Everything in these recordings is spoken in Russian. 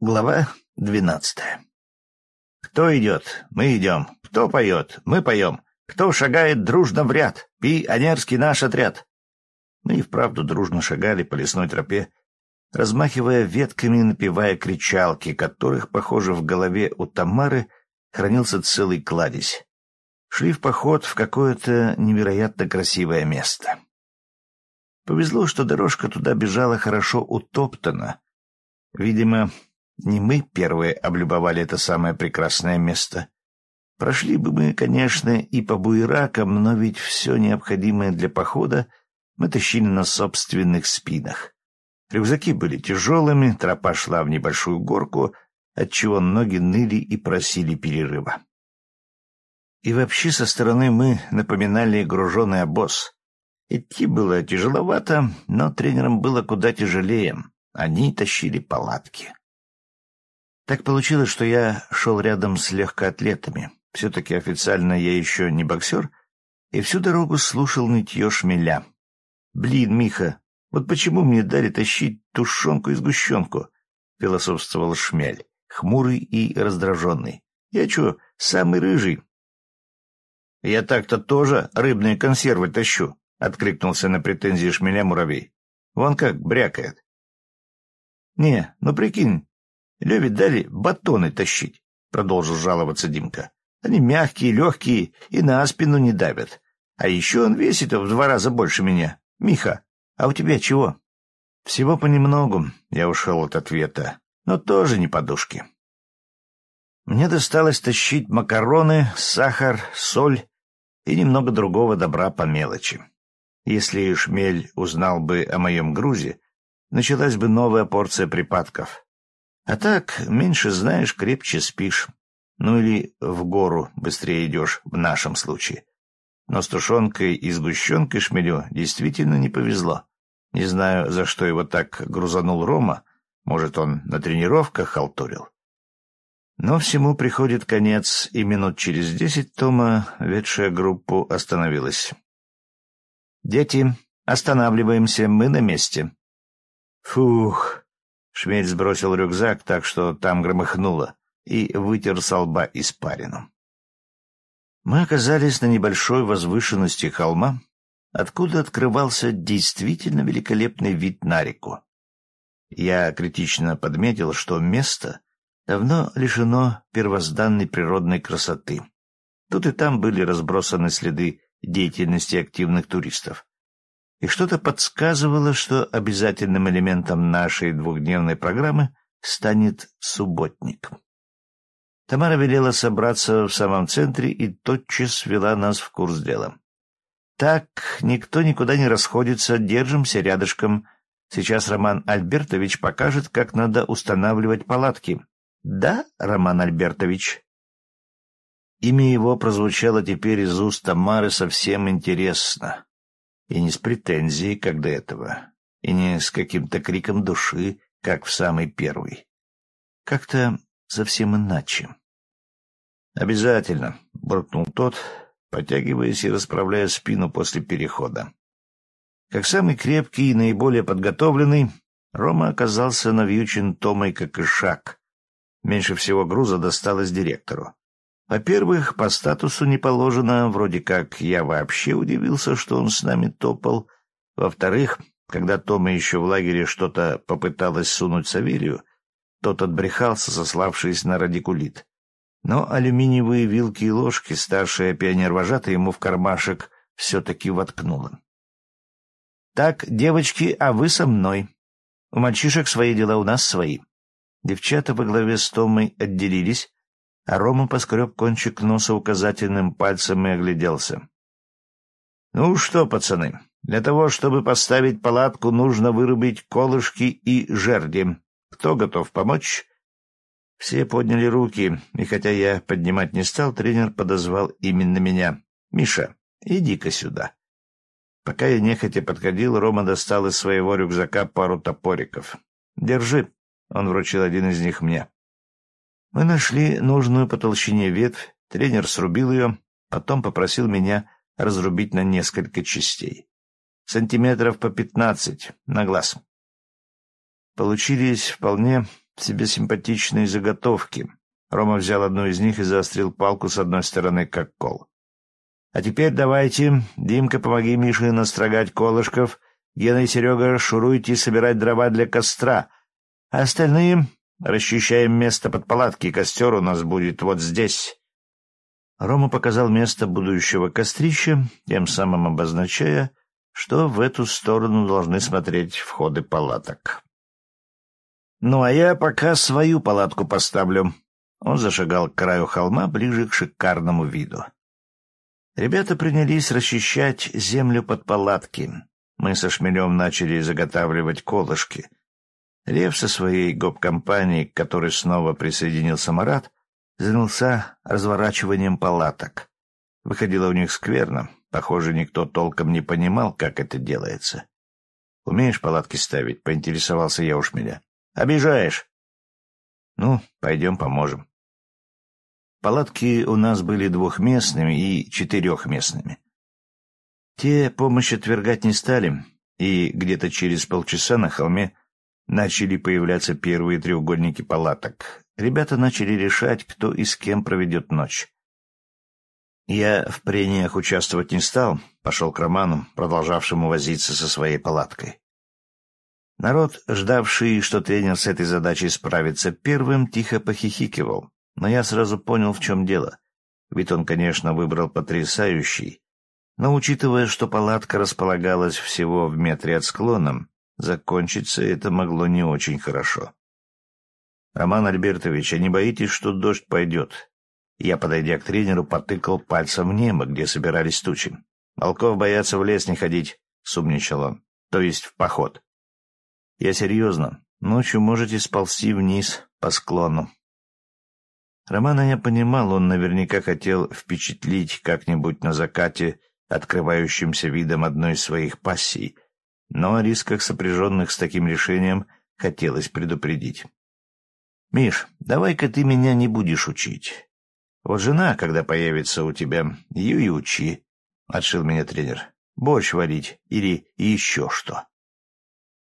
Глава двенадцатая. Кто идет? Мы идем. Кто поет? Мы поем. Кто шагает дружно в ряд? Пионерский наш отряд. Мы и вправду дружно шагали по лесной тропе, размахивая ветками и напевая кричалки, которых, похоже, в голове у Тамары хранился целый кладезь. Шли в поход в какое-то невероятно красивое место. Повезло, что дорожка туда бежала хорошо утоптана. Видимо, не мы первые облюбовали это самое прекрасное место. Прошли бы мы, конечно, и по буеракам, но ведь все необходимое для похода мы тащили на собственных спинах. Рюкзаки были тяжелыми, тропа шла в небольшую горку, отчего ноги ныли и просили перерыва. И вообще со стороны мы напоминали груженный обоз. Идти было тяжеловато, но тренерам было куда тяжелее. Они тащили палатки. Так получилось, что я шел рядом с легкоатлетами. Все-таки официально я еще не боксер, и всю дорогу слушал нытье шмеля. «Блин, Миха, вот почему мне дали тащить тушенку и сгущенку?» — философствовал шмель, хмурый и раздраженный. «Я что, самый рыжий?» «Я так-то тоже рыбные консервы тащу», — откликнулся на претензии шмеля муравей. «Вон как брякает». «Не, ну прикинь, Леве дали батоны тащить, — продолжил жаловаться Димка. Они мягкие, легкие и на спину не давят. А еще он весит в два раза больше меня. Миха, а у тебя чего? Всего понемногу, я ушел от ответа, но тоже не подушки. Мне досталось тащить макароны, сахар, соль и немного другого добра по мелочи. Если Шмель узнал бы о моем грузе, началась бы новая порция припадков. А так, меньше знаешь, крепче спишь. Ну или в гору быстрее идешь, в нашем случае. Но с тушенкой и сгущенкой шмелю действительно не повезло. Не знаю, за что его так грузанул Рома. Может, он на тренировках халтурил. Но всему приходит конец, и минут через десять Тома, ведшая группу, остановилась. «Дети, останавливаемся, мы на месте». «Фух!» Шмель сбросил рюкзак так, что там громыхнуло, и вытер со лба испарину. Мы оказались на небольшой возвышенности холма, откуда открывался действительно великолепный вид на реку. Я критично подметил, что место давно лишено первозданной природной красоты. Тут и там были разбросаны следы деятельности активных туристов и что-то подсказывало, что обязательным элементом нашей двухдневной программы станет субботник. Тамара велела собраться в самом центре и тотчас ввела нас в курс дела. «Так, никто никуда не расходится, держимся рядышком. Сейчас Роман Альбертович покажет, как надо устанавливать палатки». «Да, Роман Альбертович?» Имя его прозвучало теперь из уст Тамары совсем интересно. И не с претензией, как до этого, и не с каким-то криком души, как в самый первый. Как-то совсем иначе. «Обязательно», — буркнул тот, потягиваясь и расправляя спину после перехода. Как самый крепкий и наиболее подготовленный, Рома оказался навьючен Томой как и шаг. Меньше всего груза досталось директору. Во-первых, по статусу не положено, вроде как я вообще удивился, что он с нами топал. Во-вторых, когда Тома еще в лагере что-то попыталась сунуть Саверию, тот отбрехался, сославшись на радикулит. Но алюминиевые вилки и ложки старшая пионер-вожатая ему в кармашек все-таки воткнула. «Так, девочки, а вы со мной. У мальчишек свои дела, у нас свои». Девчата во главе с Томой отделились, а Рома поскреб кончик носа указательным пальцем и огляделся. — Ну что, пацаны, для того, чтобы поставить палатку, нужно вырубить колышки и жерди. Кто готов помочь? Все подняли руки, и хотя я поднимать не стал, тренер подозвал именно меня. — Миша, иди-ка сюда. Пока я нехотя подходил, Рома достал из своего рюкзака пару топориков. — Держи. Он вручил один из них мне. Мы нашли нужную по толщине ветвь, тренер срубил ее, потом попросил меня разрубить на несколько частей. Сантиметров по пятнадцать на глаз. Получились вполне себе симпатичные заготовки. Рома взял одну из них и заострил палку с одной стороны, как кол. «А теперь давайте, Димка, помоги Мише настрогать колышков, Гена и Серега шуруйте собирать дрова для костра, а остальные расчищаем место под палатки, костер у нас будет вот здесь». Рома показал место будущего кострища, тем самым обозначая, что в эту сторону должны смотреть входы палаток. «Ну, а я пока свою палатку поставлю». Он зашагал к краю холма, ближе к шикарному виду. Ребята принялись расчищать землю под палатки. Мы со Шмелем начали заготавливать колышки. Лев со своей гоп-компанией, к которой снова присоединился Марат, занялся разворачиванием палаток. Выходило у них скверно. Похоже, никто толком не понимал, как это делается. «Умеешь палатки ставить?» — поинтересовался я у Шмеля. Обижаешь. Ну, пойдем поможем. Палатки у нас были двухместными и четырехместными. Те помощь отвергать не стали, и где-то через полчаса на холме начали появляться первые треугольники палаток. Ребята начали решать, кто и с кем проведет ночь. Я в прениях участвовать не стал, пошел к Роману, продолжавшему возиться со своей палаткой. Народ, ждавший, что тренер с этой задачей справится первым, тихо похихикивал, но я сразу понял, в чем дело. Ведь он, конечно, выбрал потрясающий, но, учитывая, что палатка располагалась всего в метре от склона, закончиться это могло не очень хорошо. «Роман Альбертович, а не боитесь, что дождь пойдет?» Я, подойдя к тренеру, потыкал пальцем в небо, где собирались тучи. «Волков боятся в лес не ходить», — сумничал он, — «то есть в поход». Я серьезно. Ночью можете сползти вниз по склону. Романа я понимал, он наверняка хотел впечатлить как-нибудь на закате открывающимся видом одной из своих пассий, но о рисках, сопряженных с таким решением, хотелось предупредить. «Миш, давай-ка ты меня не будешь учить. Вот жена, когда появится у тебя, ее и учи», — отшил меня тренер. «Борщ варить или еще что».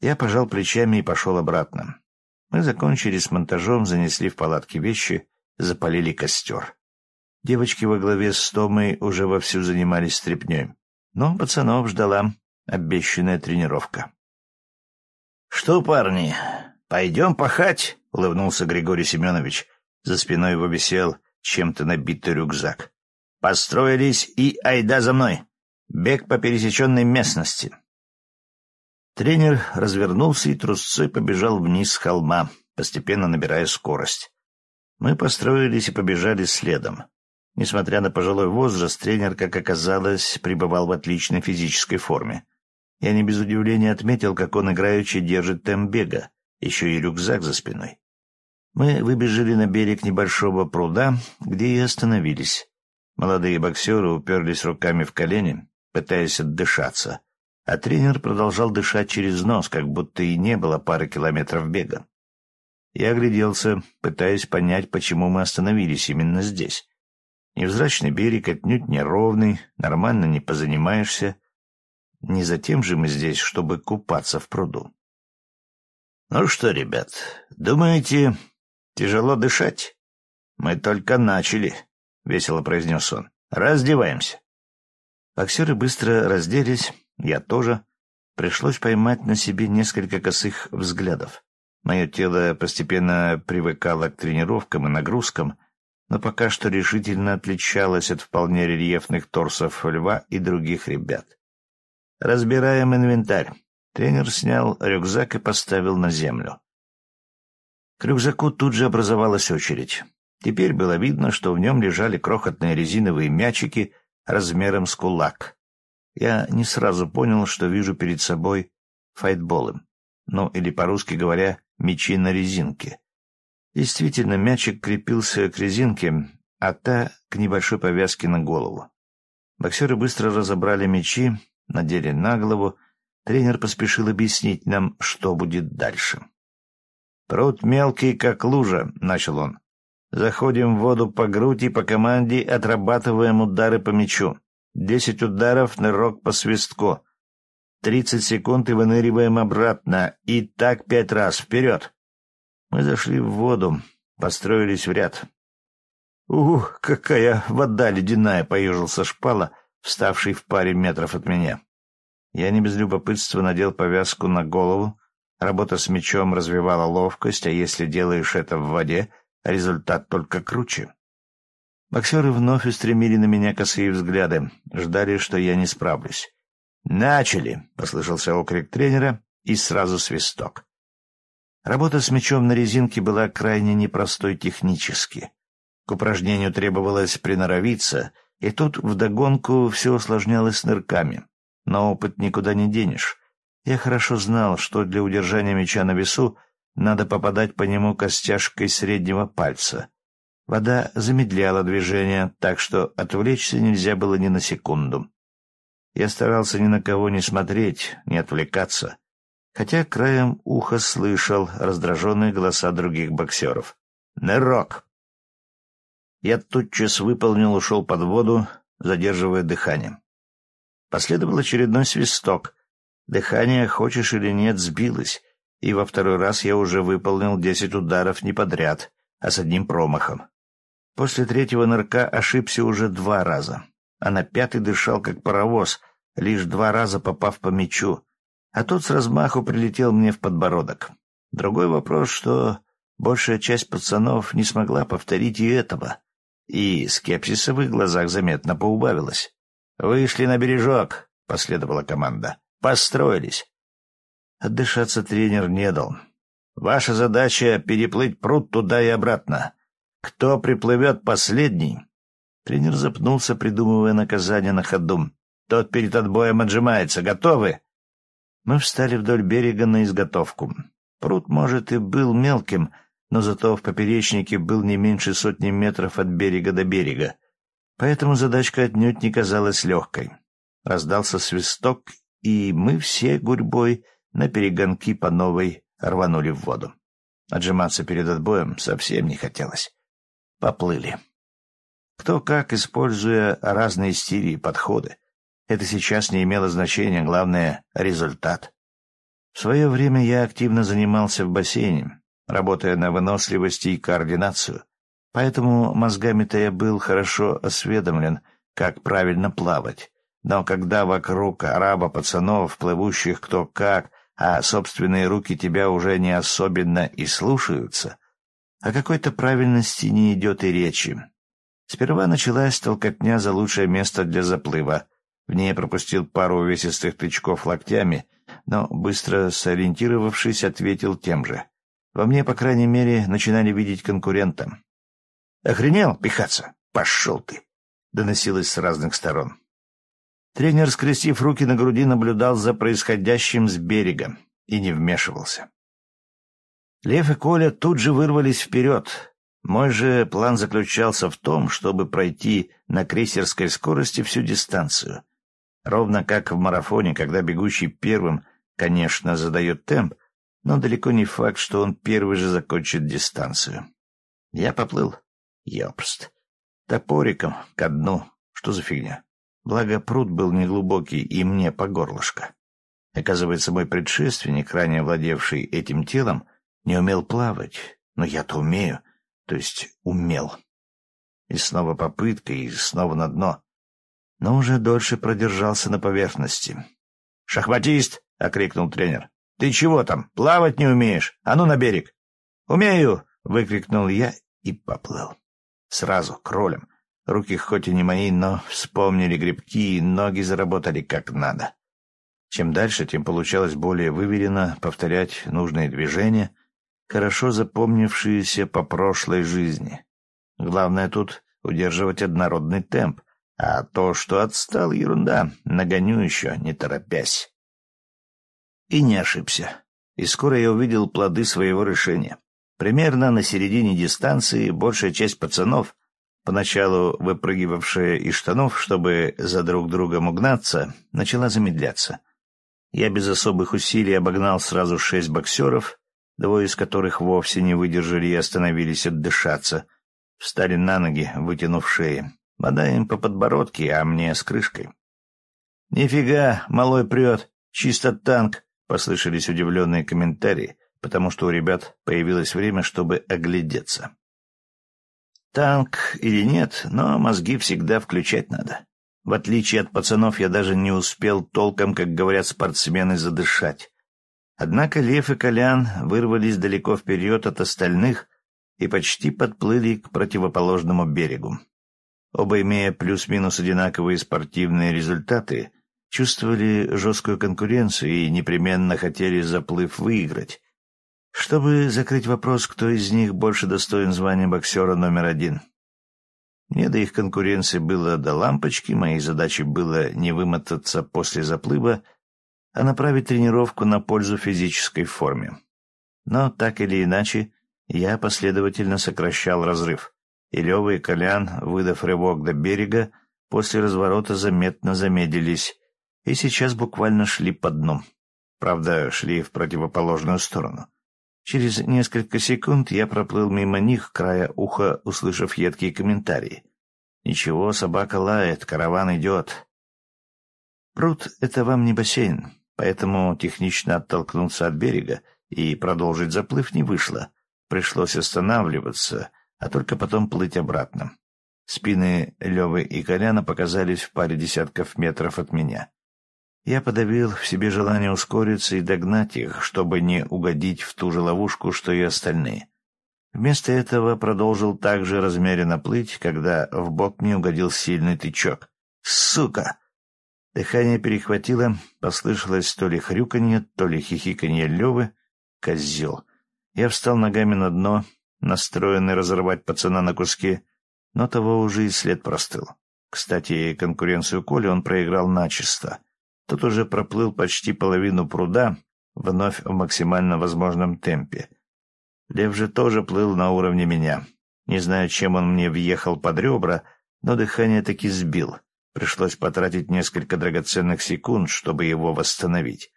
Я пожал плечами и пошел обратно. Мы закончили с монтажом, занесли в палатки вещи, запалили костер. Девочки во главе с Томой уже вовсю занимались стряпней. Но пацанов ждала обещанная тренировка. — Что, парни, пойдем пахать? — улыбнулся Григорий Семенович. За спиной его висел чем-то набитый рюкзак. — Построились и айда за мной. Бег по пересеченной местности. Тренер развернулся и трусцой побежал вниз с холма, постепенно набирая скорость. Мы построились и побежали следом. Несмотря на пожилой возраст, тренер, как оказалось, пребывал в отличной физической форме. Я не без удивления отметил, как он играючи держит темп бега, еще и рюкзак за спиной. Мы выбежали на берег небольшого пруда, где и остановились. Молодые боксеры уперлись руками в колени, пытаясь отдышаться — а тренер продолжал дышать через нос, как будто и не было пары километров бега. Я огляделся, пытаясь понять, почему мы остановились именно здесь. Невзрачный берег отнюдь не ровный, нормально не позанимаешься. Не затем же мы здесь, чтобы купаться в пруду. — Ну что, ребят, думаете, тяжело дышать? Мы только начали, — весело произнес он. — Раздеваемся. Боксеры быстро разделись, я тоже. Пришлось поймать на себе несколько косых взглядов. Мое тело постепенно привыкало к тренировкам и нагрузкам, но пока что решительно отличалось от вполне рельефных торсов льва и других ребят. «Разбираем инвентарь». Тренер снял рюкзак и поставил на землю. К рюкзаку тут же образовалась очередь. Теперь было видно, что в нем лежали крохотные резиновые мячики размером с кулак. Я не сразу понял, что вижу перед собой файтболы. Ну, или, по-русски говоря, мечи на резинке. Действительно, мячик крепился к резинке, а та — к небольшой повязке на голову. Боксеры быстро разобрали мечи, надели на голову. Тренер поспешил объяснить нам, что будет дальше. «Пруд мелкий, как лужа», — начал он. «Заходим в воду по грудь и по команде отрабатываем удары по мячу. Десять ударов, нырок по свистку. Тридцать секунд и выныриваем обратно. И так пять раз. Вперед! Мы зашли в воду, построились в ряд. «Ух, какая вода ледяная!» — поежился шпала, вставший в паре метров от меня. Я не без любопытства надел повязку на голову. Работа с мечом развивала ловкость, а если делаешь это в воде, результат только круче. Боксеры вновь устремили на меня косые взгляды, ждали, что я не справлюсь. «Начали!» — послышался окрик тренера и сразу свисток. Работа с мечом на резинке была крайне непростой технически. К упражнению требовалось приноровиться, и тут вдогонку все усложнялось нырками. Но опыт никуда не денешь. Я хорошо знал, что для удержания меча на весу надо попадать по нему костяшкой среднего пальца. Вода замедляла движение, так что отвлечься нельзя было ни на секунду. Я старался ни на кого не смотреть, не отвлекаться, хотя краем уха слышал раздраженные голоса других боксеров. «Нырок!» Я тутчас выполнил, ушел под воду, задерживая дыхание. Последовал очередной свисток. Дыхание, хочешь или нет, сбилось, и во второй раз я уже выполнил десять ударов не подряд, а с одним промахом. После третьего нырка ошибся уже два раза, а на пятый дышал как паровоз, лишь два раза попав по мячу, а тот с размаху прилетел мне в подбородок. Другой вопрос, что большая часть пацанов не смогла повторить и этого и скепсиса в их глазах заметно поубавилось. «Вышли на бережок», — последовала команда. «Построились». Отдышаться тренер не дал. «Ваша задача — переплыть пруд туда и обратно. Кто приплывет последний?» Тренер запнулся, придумывая наказание на ходу. «Тот перед отбоем отжимается. Готовы?» Мы встали вдоль берега на изготовку. Пруд, может, и был мелким, — но зато в поперечнике был не меньше сотни метров от берега до берега. Поэтому задачка отнюдь не казалась легкой. Раздался свисток, и мы все гурьбой на перегонки по новой рванули в воду. Отжиматься перед отбоем совсем не хотелось. Поплыли. Кто как, используя разные стили и подходы. Это сейчас не имело значения, главное — результат. В свое время я активно занимался в бассейне, работая на выносливость и координацию. Поэтому мозгами-то я был хорошо осведомлен, как правильно плавать. Но когда вокруг араба пацанов, плывущих кто как, а собственные руки тебя уже не особенно и слушаются, о какой-то правильности не идет и речи. Сперва началась толкотня за лучшее место для заплыва. В ней пропустил пару увесистых тычков локтями, но, быстро сориентировавшись, ответил тем же. Во мне, по крайней мере, начинали видеть конкурента. «Охренел пихаться? Пошел ты!» — доносилось с разных сторон. Тренер, скрестив руки на груди, наблюдал за происходящим с берега и не вмешивался. Лев и Коля тут же вырвались вперед. Мой же план заключался в том, чтобы пройти на крейсерской скорости всю дистанцию. Ровно как в марафоне, когда бегущий первым, конечно, задает темп, но далеко не факт, что он первый же закончит дистанцию. Я поплыл. Ёпст. Топориком ко дну. Что за фигня? Благо, пруд был неглубокий и мне по горлышко. Оказывается, мой предшественник, ранее владевший этим телом, не умел плавать. Но я-то умею. То есть умел. И снова попытка, и снова на дно. Но уже дольше продержался на поверхности. «Шахматист!» — окрикнул тренер. Ты чего там, плавать не умеешь? А ну на берег!» «Умею!» — выкрикнул я и поплыл. Сразу, кролем. Руки хоть и не мои, но вспомнили грибки, и ноги заработали как надо. Чем дальше, тем получалось более выверенно повторять нужные движения, хорошо запомнившиеся по прошлой жизни. Главное тут удерживать однородный темп, а то, что отстал, ерунда, нагоню еще, не торопясь. И не ошибся. И скоро я увидел плоды своего решения. Примерно на середине дистанции большая часть пацанов, поначалу выпрыгивавшая из штанов, чтобы за друг другом угнаться, начала замедляться. Я без особых усилий обогнал сразу шесть боксеров, двое из которых вовсе не выдержали и остановились отдышаться. Встали на ноги, вытянув шеи. Вода им по подбородке, а мне с крышкой. «Нифига, малой прет, чисто танк», Послышались удивленные комментарии, потому что у ребят появилось время, чтобы оглядеться. Танк или нет, но мозги всегда включать надо. В отличие от пацанов, я даже не успел толком, как говорят спортсмены, задышать. Однако Лев и Колян вырвались далеко вперед от остальных и почти подплыли к противоположному берегу. Оба, имея плюс-минус одинаковые спортивные результаты, чувствовали жесткую конкуренцию и непременно хотели заплыв выиграть, чтобы закрыть вопрос, кто из них больше достоин звания боксера номер один. Мне до их конкуренции было до лампочки, моей задачей было не вымотаться после заплыва, а направить тренировку на пользу физической форме. Но так или иначе, я последовательно сокращал разрыв, и Лева и Колян, выдав рывок до берега, после разворота заметно замедлились и сейчас буквально шли по дну. Правда, шли в противоположную сторону. Через несколько секунд я проплыл мимо них, края уха, услышав едкие комментарии. «Ничего, собака лает, караван идет». Пруд — это вам не бассейн, поэтому технично оттолкнуться от берега и продолжить заплыв не вышло. Пришлось останавливаться, а только потом плыть обратно. Спины Левы и Коляна показались в паре десятков метров от меня. Я подавил в себе желание ускориться и догнать их, чтобы не угодить в ту же ловушку, что и остальные. Вместо этого продолжил так же размеренно плыть, когда в бок мне угодил сильный тычок. «Сука!» Дыхание перехватило, послышалось то ли хрюканье, то ли хихиканье Левы. Козел. Я встал ногами на дно, настроенный разорвать пацана на куски, но того уже и след простыл. Кстати, конкуренцию Коли он проиграл начисто. Тот уже проплыл почти половину пруда, вновь в максимально возможном темпе. Лев же тоже плыл на уровне меня. Не знаю, чем он мне въехал под ребра, но дыхание таки сбил. Пришлось потратить несколько драгоценных секунд, чтобы его восстановить.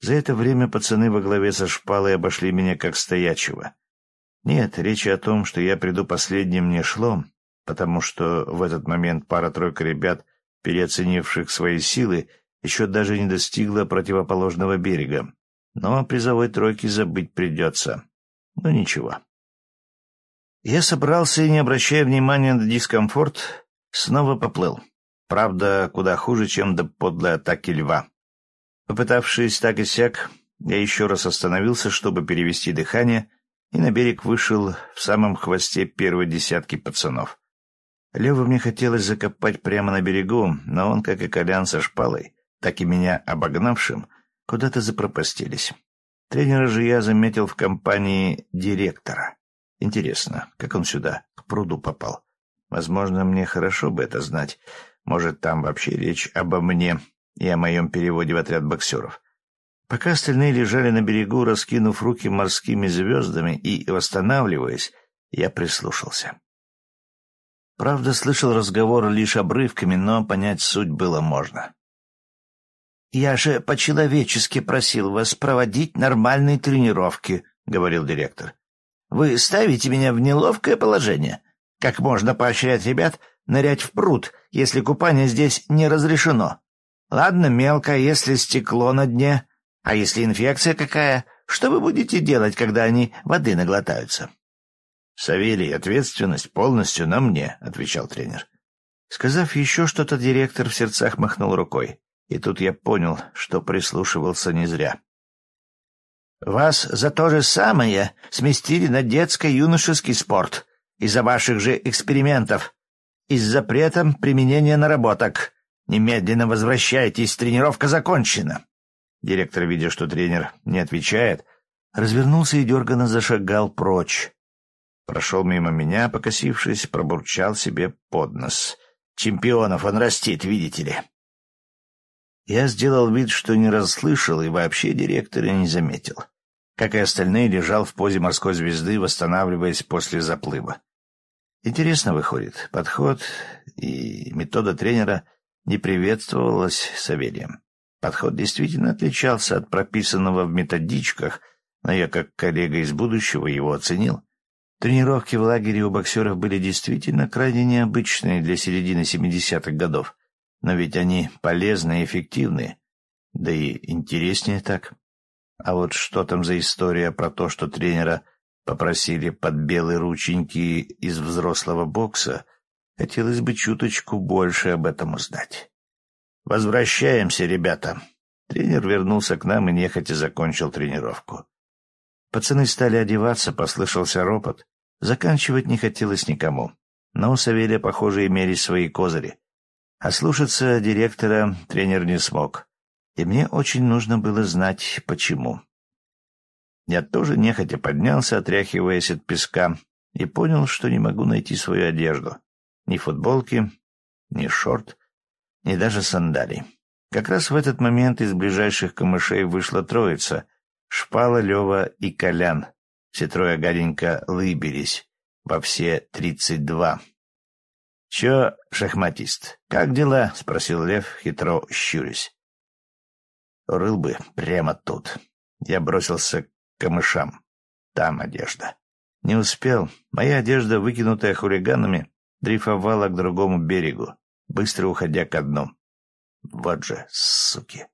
За это время пацаны во главе со шпалой обошли меня как стоячего. Нет, речи о том, что я приду последним, не шло, потому что в этот момент пара-тройка ребят, переоценивших свои силы, еще даже не достигла противоположного берега. Но о призовой тройке забыть придется. Но ничего. Я собрался и, не обращая внимания на дискомфорт, снова поплыл. Правда, куда хуже, чем до подлой атаки льва. Попытавшись так и сяк, я еще раз остановился, чтобы перевести дыхание, и на берег вышел в самом хвосте первой десятки пацанов. Леву мне хотелось закопать прямо на берегу, но он, как и Колян со шпалой, так и меня обогнавшим, куда-то запропастились. Тренера же я заметил в компании директора. Интересно, как он сюда, к пруду попал? Возможно, мне хорошо бы это знать. Может, там вообще речь обо мне и о моем переводе в отряд боксеров. Пока остальные лежали на берегу, раскинув руки морскими звездами и восстанавливаясь, я прислушался. Правда, слышал разговор лишь обрывками, но понять суть было можно. «Я же по-человечески просил вас проводить нормальные тренировки», — говорил директор. «Вы ставите меня в неловкое положение. Как можно поощрять ребят нырять в пруд, если купание здесь не разрешено? Ладно, мелко, если стекло на дне. А если инфекция какая, что вы будете делать, когда они воды наглотаются?» «Савелий, ответственность полностью на мне», — отвечал тренер. Сказав еще что-то, директор в сердцах махнул рукой. И тут я понял, что прислушивался не зря. «Вас за то же самое сместили на детско-юношеский спорт из-за ваших же экспериментов и с запретом применения наработок. Немедленно возвращайтесь, тренировка закончена». Директор, видя, что тренер не отвечает, развернулся и дерганно зашагал прочь. Прошел мимо меня, покосившись, пробурчал себе под нос. «Чемпионов он растит, видите ли». Я сделал вид, что не расслышал и вообще директора не заметил. Как и остальные, лежал в позе морской звезды, восстанавливаясь после заплыва. Интересно выходит, подход и метода тренера не приветствовалась Савелием. Подход действительно отличался от прописанного в методичках, но я, как коллега из будущего, его оценил. Тренировки в лагере у боксеров были действительно крайне необычные для середины 70-х годов. Но ведь они полезны и эффективны. Да и интереснее так. А вот что там за история про то, что тренера попросили под белые рученьки из взрослого бокса, хотелось бы чуточку больше об этом узнать. «Возвращаемся, ребята!» Тренер вернулся к нам и нехотя закончил тренировку. Пацаны стали одеваться, послышался ропот. Заканчивать не хотелось никому. Но у Савелия, похоже, имелись свои козыри. А слушаться директора тренер не смог. И мне очень нужно было знать, почему. Я тоже нехотя поднялся, отряхиваясь от песка, и понял, что не могу найти свою одежду. Ни футболки, ни шорт, ни даже сандалий. Как раз в этот момент из ближайших камышей вышла троица — Шпала, Лева и Колян. Все трое гаденько лыбились во все тридцать два. — Чё, шахматист, как дела? — спросил Лев, хитро щурясь. — Рыл бы прямо тут. Я бросился к камышам. Там одежда. Не успел. Моя одежда, выкинутая хулиганами, дрейфовала к другому берегу, быстро уходя ко дну. Вот же, суки!